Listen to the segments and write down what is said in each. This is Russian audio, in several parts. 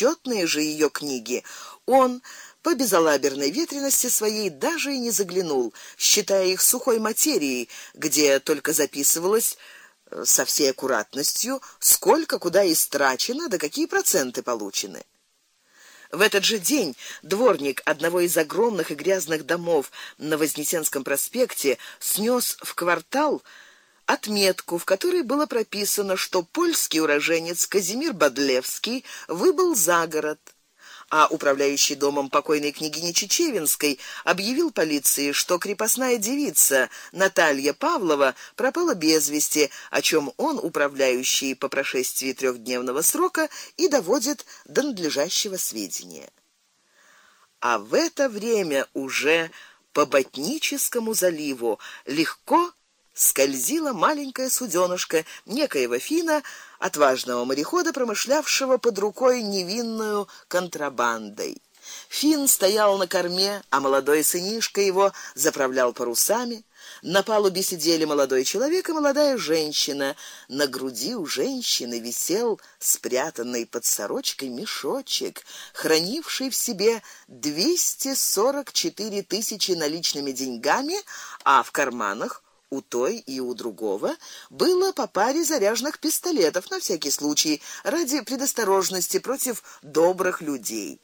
почетные же ее книги он по безалаберной ветренности своей даже и не заглянул, считая их сухой материей, где только записывалось э, со всей аккуратностью, сколько куда истрачено, да какие проценты получены. В этот же день дворник одного из огромных и грязных домов на Вознесенском проспекте снес в квартал отметку, в которой было прописано, что польский уроженец Казимир Бадлевский выбыл за город а управляющий домом покойной княгини Чечевинской объявил полиции, что крепостная девица Наталья Павлова пропала без вести, о чем он, управляющий по прошествии трехдневного срока, и доводит до надлежащего сведения. А в это время уже по Ботническому заливу легко скользила маленькая суденышко некоего фина, отважного морехода, промышлявшего под рукой невинную контрабандой. Фин стоял на корме, а молодой сынишка его заправлял парусами. На палубе сидели молодой человек и молодая женщина. На груди у женщины висел спрятанный под сорочкой мешочек, хранивший в себе 244 тысячи наличными деньгами, а в карманах у той и у другого было по паре заряженных пистолетов на всякий случай, ради предосторожности против добрых людей.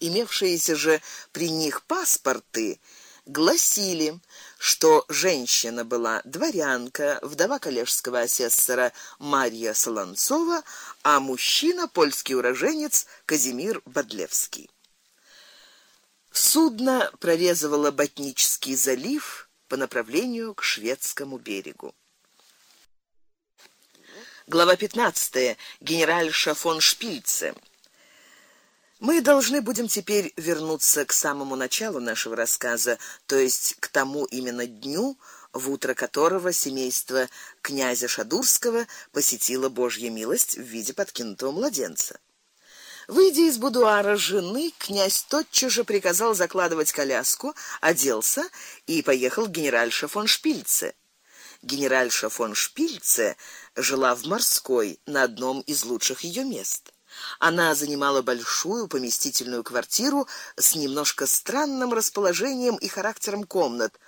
Имевшиеся же при них паспорты гласили, что женщина была дворянка, вдова коллежского асессора Марья Солонцова, а мужчина польский уроженец Казимир Бадлевский. Судно прорезывало Ботнический залив по направлению к шведскому берегу. Глава 15. Генеральша фон Шпильце. Мы должны будем теперь вернуться к самому началу нашего рассказа, то есть к тому именно дню, в утро которого семейство князя Шадурского посетило Божья милость в виде подкинутого младенца. Выйдя из будуара жены, князь тотчас же приказал закладывать коляску, оделся и поехал к генеральше фон Шпильце. Генеральша фон Шпильце жила в Морской, на одном из лучших ее мест. Она занимала большую поместительную квартиру с немножко странным расположением и характером комнат,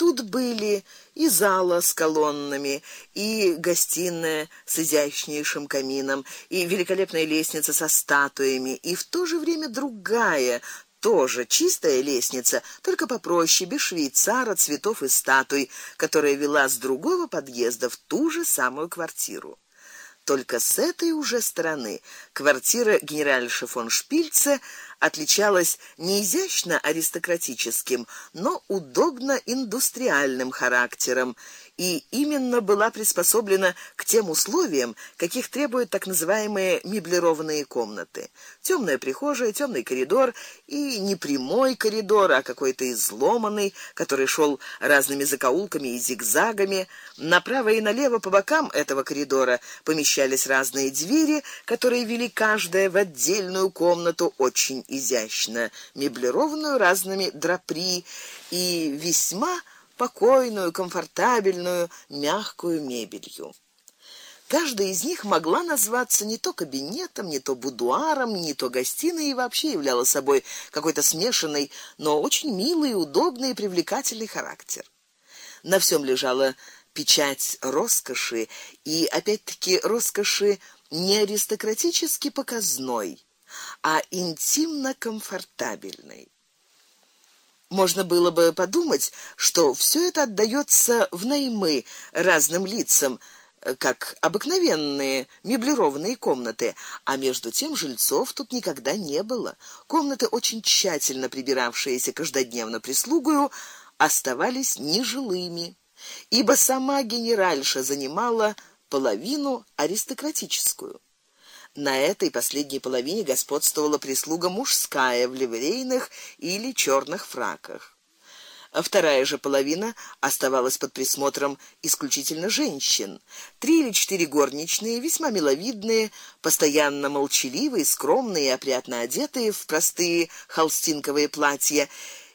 Тут были и зала с колоннами, и гостиная с изящнейшим камином, и великолепная лестница со статуями, и в то же время другая, тоже чистая лестница, только попроще, без швейцара, цветов и статуй, которая вела с другого подъезда в ту же самую квартиру. Только с этой уже стороны квартира генеральша фон Шпильце отличалась не изящно аристократическим, но удобно индустриальным характером и именно была приспособлена к тем условиям, каких требуют так называемые меблированные комнаты. Тёмная прихожая, тёмный коридор и не прямой коридор, а какой-то изломанный, который шел разными закоулками и зигзагами. Направо и налево по бокам этого коридора помещались разные двери, которые вели каждая в отдельную комнату очень изящно, меблированную разными драпри и весьма спокойную, комфортабельную, мягкую мебелью. Каждая из них могла назваться не то кабинетом, не то будуаром, не то гостиной и вообще являла собой какой-то смешанный, но очень милый, удобный и привлекательный характер. На всем лежала печать роскоши и опять-таки роскоши не аристократически показной, а интимно комфортабельной. Можно было бы подумать, что все это отдаётся в наймы разным лицам, как обыкновенные меблированные комнаты, а между тем жильцов тут никогда не было. Комнаты, очень тщательно прибиравшиеся каждодневно прислугою, оставались нежилыми, ибо сама генеральша занимала половину аристократическую. На этой последней половине господствовала прислуга мужская в ливрейных или черных фраках. А вторая же половина оставалась под присмотром исключительно женщин. Три или четыре горничные, весьма миловидные, постоянно молчаливые, скромные и опрятно одетые в простые холстинковые платья,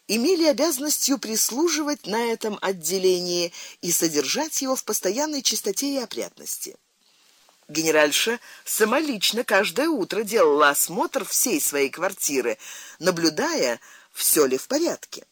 имели обязанностью прислуживать на этом отделении и содержать его в постоянной чистоте и опрятности. Генеральша самолично каждое утро делала осмотр всей своей квартиры, наблюдая, все ли в порядке.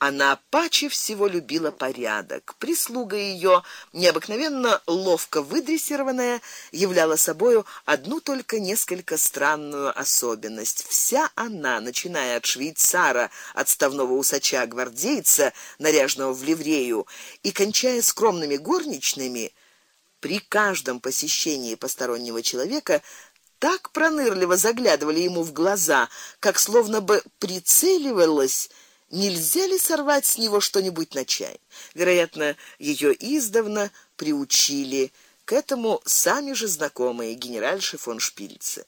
Она паче всего любила порядок. Прислуга ее, необыкновенно ловко выдрессированная, являла собою одну только несколько странную особенность. Вся она, начиная от швейцара, отставного усача гвардейца, наряженного в ливрею, и кончая скромными горничными, при каждом посещении постороннего человека так пронырливо заглядывали ему в глаза, как словно бы прицеливалась нельзя ли сорвать с него что-нибудь на чай. Вероятно, ее издавна приучили к этому сами же знакомые генеральши фон Шпильце.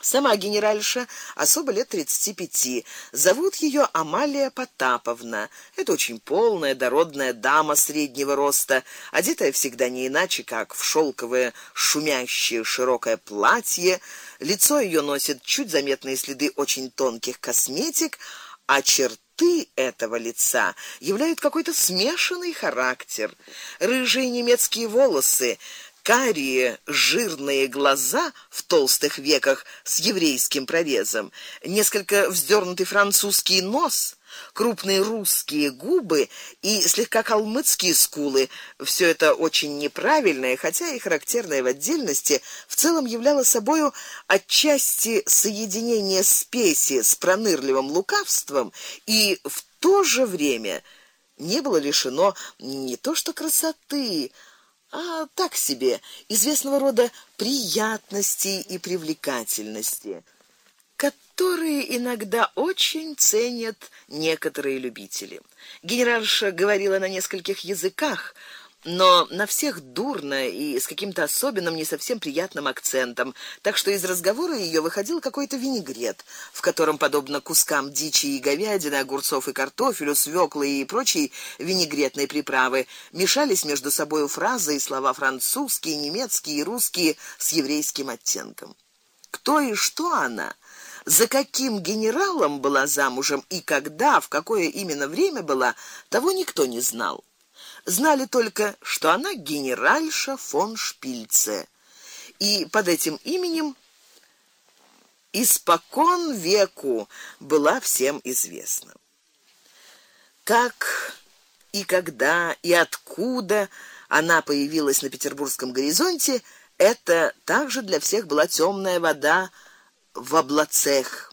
Сама генеральша особо лет тридцати пяти. Зовут ее Амалия Потаповна. Это очень полная, дородная дама среднего роста, одетая всегда не иначе, как в шелковое шумящее широкое платье. Лицо ее носит чуть заметные следы очень тонких косметик, а черты этого лица являют какой-то смешанный характер. Рыжие немецкие волосы, карие жирные глаза в толстых веках с еврейским прорезом, несколько вздернутый французский нос, крупные русские губы и слегка калмыцкие скулы. Все это очень неправильное, хотя и характерное в отдельности, в целом являло собою отчасти соединение спеси с пронырливым лукавством и в то же время не было лишено не то что красоты, а так себе известного рода приятности и привлекательности которые иногда очень ценят некоторые любители. Генеральша говорила на нескольких языках, но на всех дурно и с каким-то особенным не совсем приятным акцентом, так что из разговора ее выходил какой-то винегрет, в котором подобно кускам дичи и говядины, огурцов и картофелю, свёклы и прочей винегретной приправы мешались между собою фразы и слова французские, немецкие и русские с еврейским оттенком. Кто и что она? за каким генералом была замужем и когда, в какое именно время была, того никто не знал. Знали только, что она генеральша фон Шпильце. И под этим именем испокон веку была всем известна. Как и когда и откуда она появилась на петербургском горизонте, это также для всех была темная вода в облацех.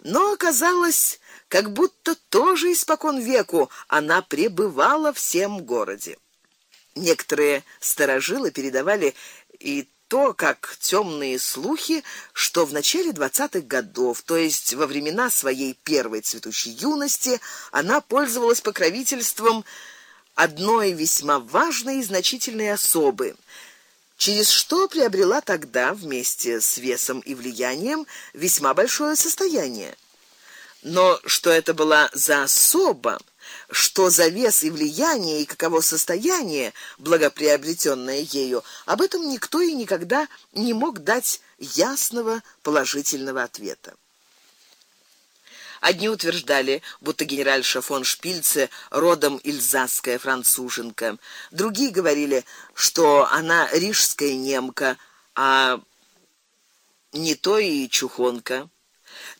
Но оказалось, как будто тоже испокон веку она пребывала в всем городе. Некоторые старожилы передавали и то, как темные слухи, что в начале двадцатых годов, то есть во времена своей первой цветущей юности, она пользовалась покровительством одной весьма важной и значительной особы, через что приобрела тогда вместе с весом и влиянием весьма большое состояние. Но что это была за особа, что за вес и влияние и каково состояние благоприобретенное ею, об этом никто и никогда не мог дать ясного положительного ответа. Одни утверждали, будто генеральша фон Шпильце родом ильзасская француженка. Другие говорили, что она рижская немка, а не то и чухонка.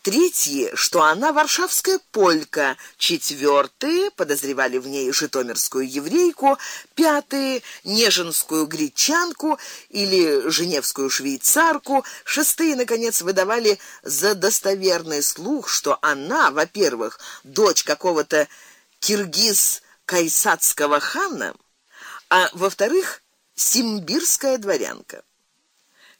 Третьи, что она варшавская полька, четвертые подозревали в ней житомирскую еврейку, пятые неженскую гречанку или женевскую швейцарку, шестые наконец выдавали за достоверный слух, что она, во-первых, дочь какого-то киргиз кайсатского хана, а во-вторых, симбирская дворянка.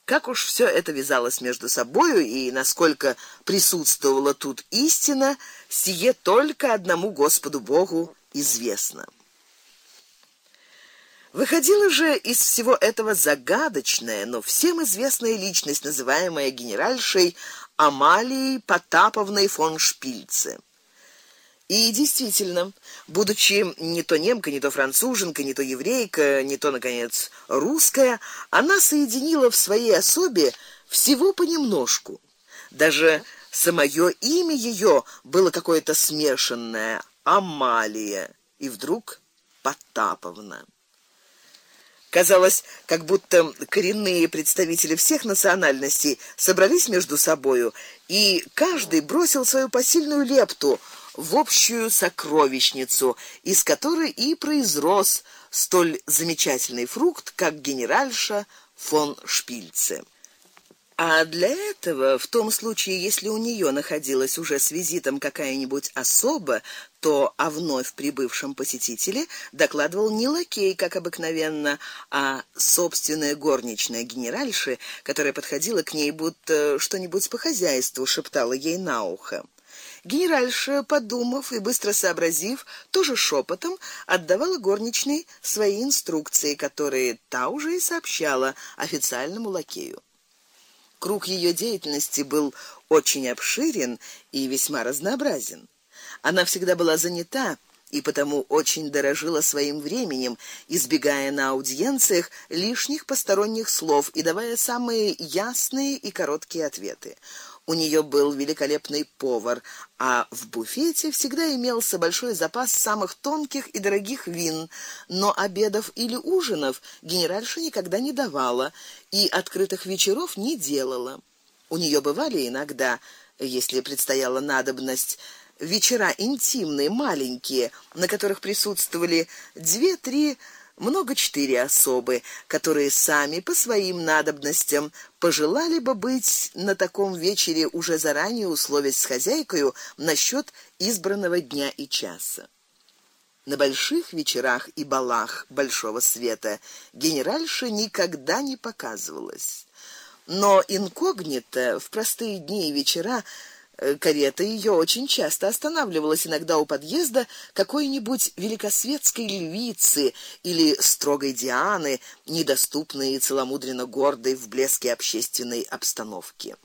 Как уж все это вязалось между собою и насколько присутствовала тут истина, сие только одному Господу Богу известно. Выходила же из всего этого загадочная, но всем известная личность, называемая генеральшей Амалией Потаповной фон Шпильце. И действительно, будучи не то немка, не то француженка, не то еврейка, не то наконец русская, она соединила в своей особе всего понемножку. Даже самое имя ее было какое-то смешанное Амалия и вдруг Потаповна. Казалось, как будто коренные представители всех национальностей собрались между собою, и каждый бросил свою посильную лепту в общую сокровищницу, из которой и произрос столь замечательный фрукт, как генеральша фон Шпильце. А для этого, в том случае, если у нее находилась уже с визитом какая-нибудь особа, то о вновь прибывшем посетителе докладывал не лакей, как обыкновенно, а собственная горничная генеральши, которая подходила к ней будто что-нибудь по хозяйству шептала ей на ухо. Генеральша, подумав и быстро сообразив, тоже шепотом отдавала горничной свои инструкции, которые та уже и сообщала официальному лакею. Круг ее деятельности был очень обширен и весьма разнообразен. Она всегда была занята и потому очень дорожила своим временем, избегая на аудиенциях лишних посторонних слов и давая самые ясные и короткие ответы. У нее был великолепный повар, а в буфете всегда имелся большой запас самых тонких и дорогих вин, но обедов или ужинов генеральша никогда не давала и открытых вечеров не делала. У нее бывали иногда, если предстояла надобность, вечера интимные, маленькие, на которых присутствовали две-три много четыре особы, которые сами по своим надобностям пожелали бы быть на таком вечере уже заранее условясь с хозяйкой насчет избранного дня и часа. На больших вечерах и балах большого света генеральша никогда не показывалась. Но инкогнито в простые дни и вечера карета ее очень часто останавливалась иногда у подъезда какой-нибудь великосветской львицы или строгой Дианы, недоступной и целомудренно гордой в блеске общественной обстановки.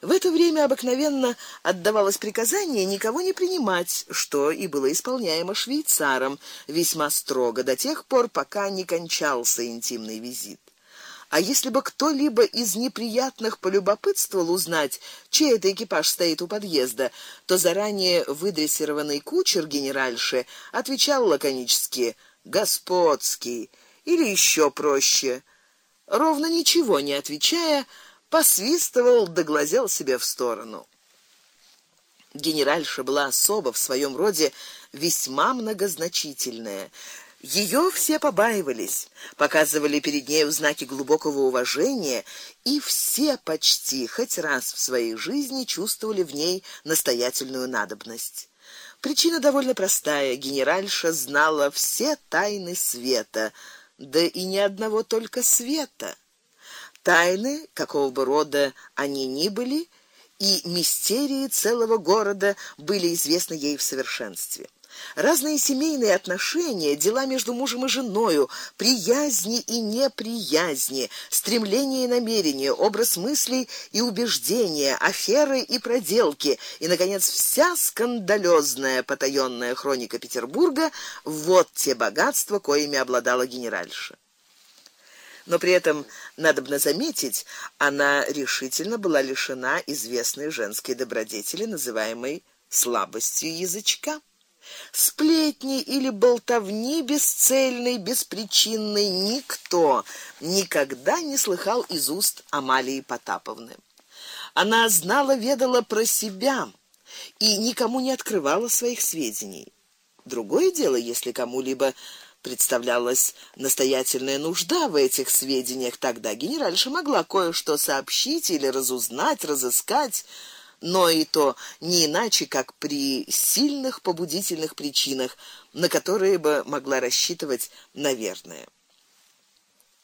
В это время обыкновенно отдавалось приказание никого не принимать, что и было исполняемо швейцаром весьма строго до тех пор, пока не кончался интимный визит. А если бы кто-либо из неприятных полюбопытствовал узнать, чей это экипаж стоит у подъезда, то заранее выдрессированный кучер генеральши отвечал лаконически: "Господский" или еще проще, ровно ничего не отвечая, посвистывал да глазел себе в сторону. Генеральша была особо в своем роде весьма многозначительная. Ее все побаивались, показывали перед ней знаки глубокого уважения, и все почти хоть раз в своей жизни чувствовали в ней настоятельную надобность. Причина довольно простая: генеральша знала все тайны света, да и ни одного только света. Тайны, какого бы рода они ни были, и мистерии целого города были известны ей в совершенстве. Разные семейные отношения, дела между мужем и женой, приязни и неприязни, стремления и намерения, образ мыслей и убеждения, аферы и проделки и наконец вся скандалёзная потаённая хроника Петербурга вот те богатства, коими обладала генеральша. Но при этом надобно заметить, она решительно была лишена известной женской добродетели, называемой слабостью язычка. Сплетни или болтовни бесцельной, беспричинной никто никогда не слыхал из уст Амалии Потаповны. Она знала, ведала про себя и никому не открывала своих сведений. Другое дело, если кому-либо представлялась настоятельная нужда в этих сведениях, тогда генеральша могла кое-что сообщить или разузнать, разыскать но и то не иначе, как при сильных побудительных причинах, на которые бы могла рассчитывать, наверное.